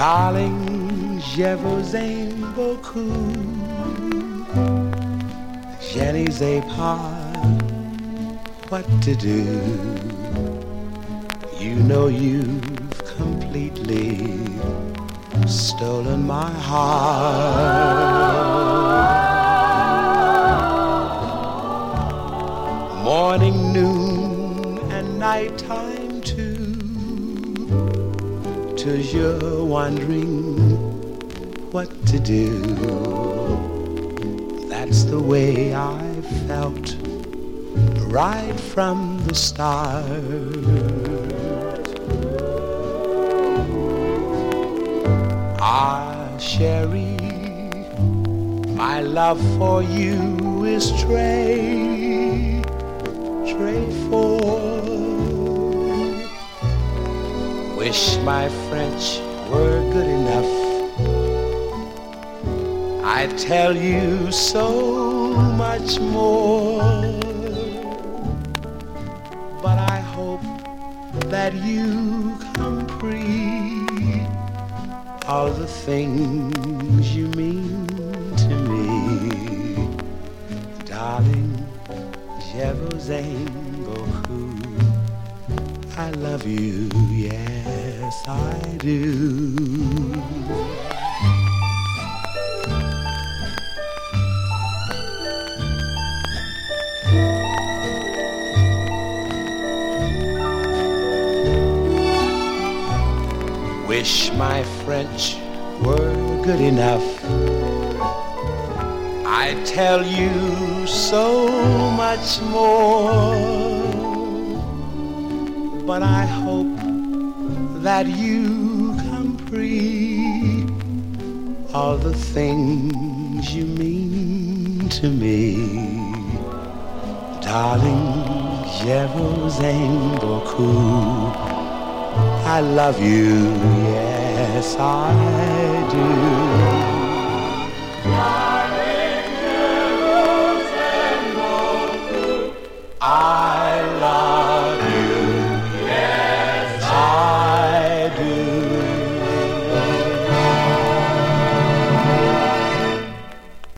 Darling, je vous aime beaucoup. Je ne sais pas what to do. You know you've completely stolen my heart. Morning, noon, and nighttime too. Till you're wondering what to do. That's the way I felt right from the start. Ah, Sherry, my love for you is tray, tray for. Wish my French were good enough. I'd tell you so much more. But I hope that you comprehend all the things you mean to me. Darling, je vous aime beaucoup. I love you, yes I do. Wish my French were good enough. I'd tell you so much more. But I hope that you comprehend all the things you mean to me. Darling, je vous aime beaucoup. I love you, yes I do. I